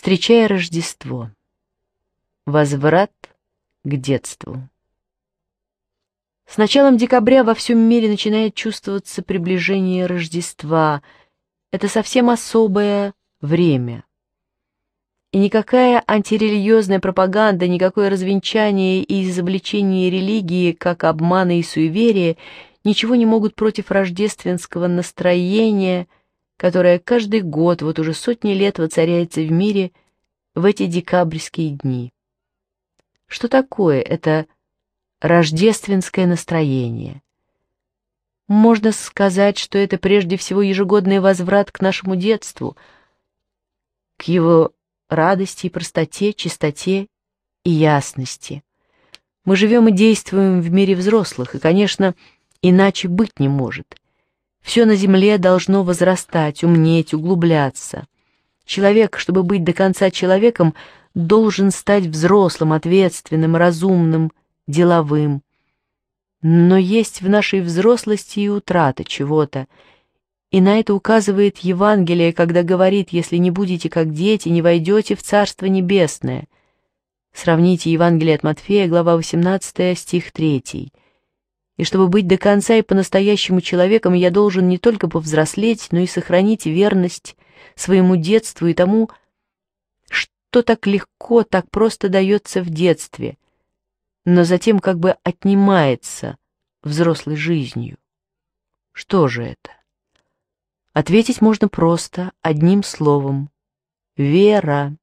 встречая Рождество. Возврат к детству. С началом декабря во всем мире начинает чувствоваться приближение Рождества. Это совсем особое время. И никакая антирелигиозная пропаганда, никакое развенчание и изобличение религии, как обмана и суеверия, ничего не могут против рождественского настроения – которая каждый год, вот уже сотни лет воцаряется в мире в эти декабрьские дни. Что такое это рождественское настроение? Можно сказать, что это прежде всего ежегодный возврат к нашему детству, к его радости и простоте, чистоте и ясности. Мы живем и действуем в мире взрослых, и, конечно, иначе быть не может — все на земле должно возрастать, умнеть, углубляться. Человек, чтобы быть до конца человеком, должен стать взрослым, ответственным, разумным, деловым. Но есть в нашей взрослости и утрата чего-то. И на это указывает Евангелие, когда говорит, если не будете как дети, не войдете в Царство Небесное. Сравните Евангелие от Матфея, глава 18, стих 3. И чтобы быть до конца и по-настоящему человеком, я должен не только повзрослеть, но и сохранить верность своему детству и тому, что так легко, так просто дается в детстве, но затем как бы отнимается взрослой жизнью. Что же это? Ответить можно просто, одним словом. Вера.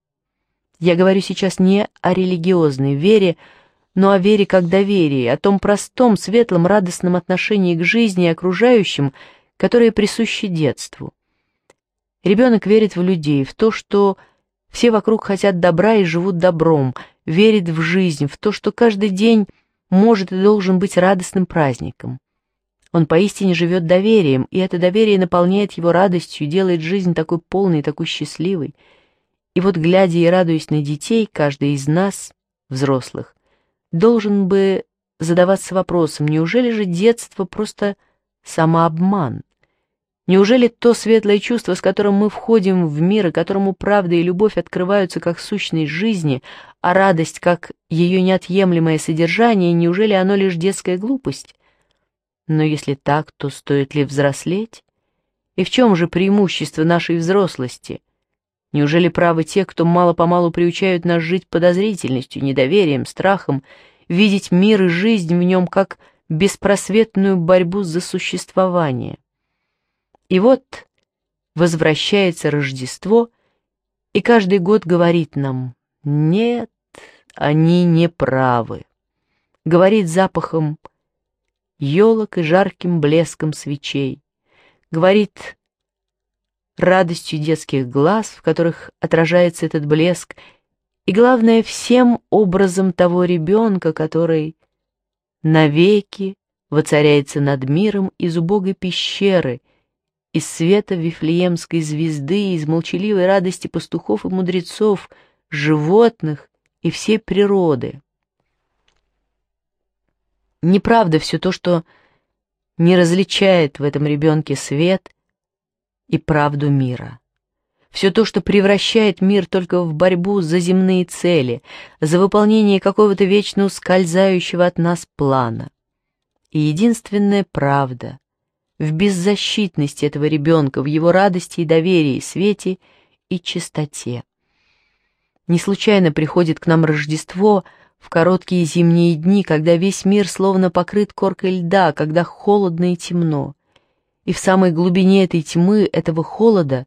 Я говорю сейчас не о религиозной вере, но о вере как доверии, о том простом, светлом, радостном отношении к жизни и окружающим, которое присуще детству. Ребенок верит в людей, в то, что все вокруг хотят добра и живут добром, верит в жизнь, в то, что каждый день может и должен быть радостным праздником. Он поистине живет доверием, и это доверие наполняет его радостью, делает жизнь такой полной и такой счастливой. И вот, глядя и радуясь на детей, каждый из нас, взрослых, должен бы задаваться вопросом, неужели же детство просто самообман? Неужели то светлое чувство, с которым мы входим в мир, и которому правда и любовь открываются как сущность жизни, а радость как ее неотъемлемое содержание, неужели оно лишь детская глупость? Но если так, то стоит ли взрослеть? И в чем же преимущество нашей взрослости? Неужели правы те, кто мало-помалу приучают нас жить подозрительностью, недоверием, страхом, видеть мир и жизнь в нем как беспросветную борьбу за существование? И вот возвращается Рождество, и каждый год говорит нам «нет, они не правы». Говорит запахом елок и жарким блеском свечей. Говорит радостью детских глаз, в которых отражается этот блеск, и, главное, всем образом того ребенка, который навеки воцаряется над миром из убогой пещеры, из света Вифлеемской звезды, из молчаливой радости пастухов и мудрецов, животных и всей природы. Неправда все то, что не различает в этом ребенке свет и правду мира. Все то, что превращает мир только в борьбу за земные цели, за выполнение какого-то вечно ускользающего от нас плана. И единственная правда в беззащитности этого ребенка, в его радости и доверии, свете и чистоте. Не случайно приходит к нам Рождество в короткие зимние дни, когда весь мир словно покрыт коркой льда, когда холодно и темно и в самой глубине этой тьмы, этого холода,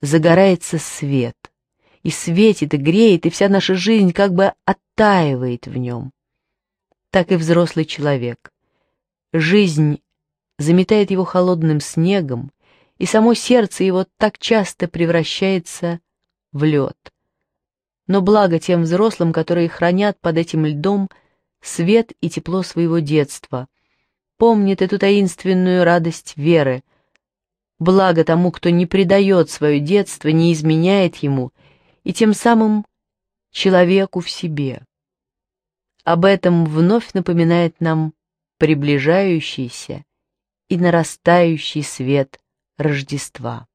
загорается свет. И светит, и греет, и вся наша жизнь как бы оттаивает в нем. Так и взрослый человек. Жизнь заметает его холодным снегом, и само сердце его так часто превращается в лед. Но благо тем взрослым, которые хранят под этим льдом свет и тепло своего детства, помнит эту таинственную радость веры. Благо тому, кто не предает свое детство, не изменяет ему, и тем самым человеку в себе. Об этом вновь напоминает нам приближающийся и нарастающий свет Рождества.